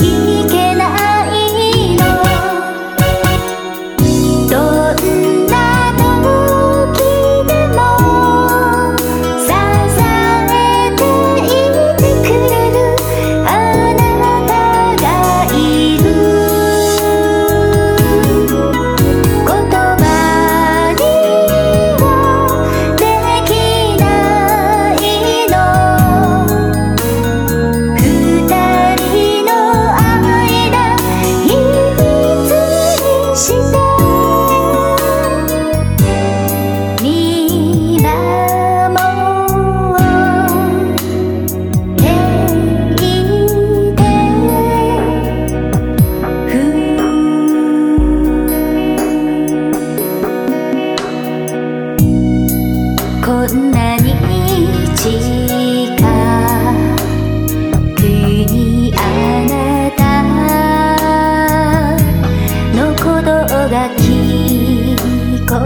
He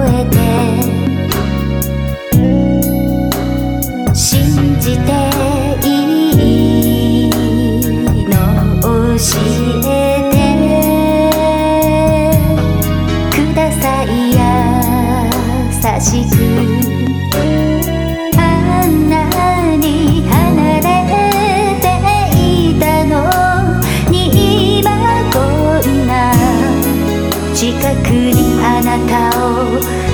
えて。信じていいの教え近くにあなたを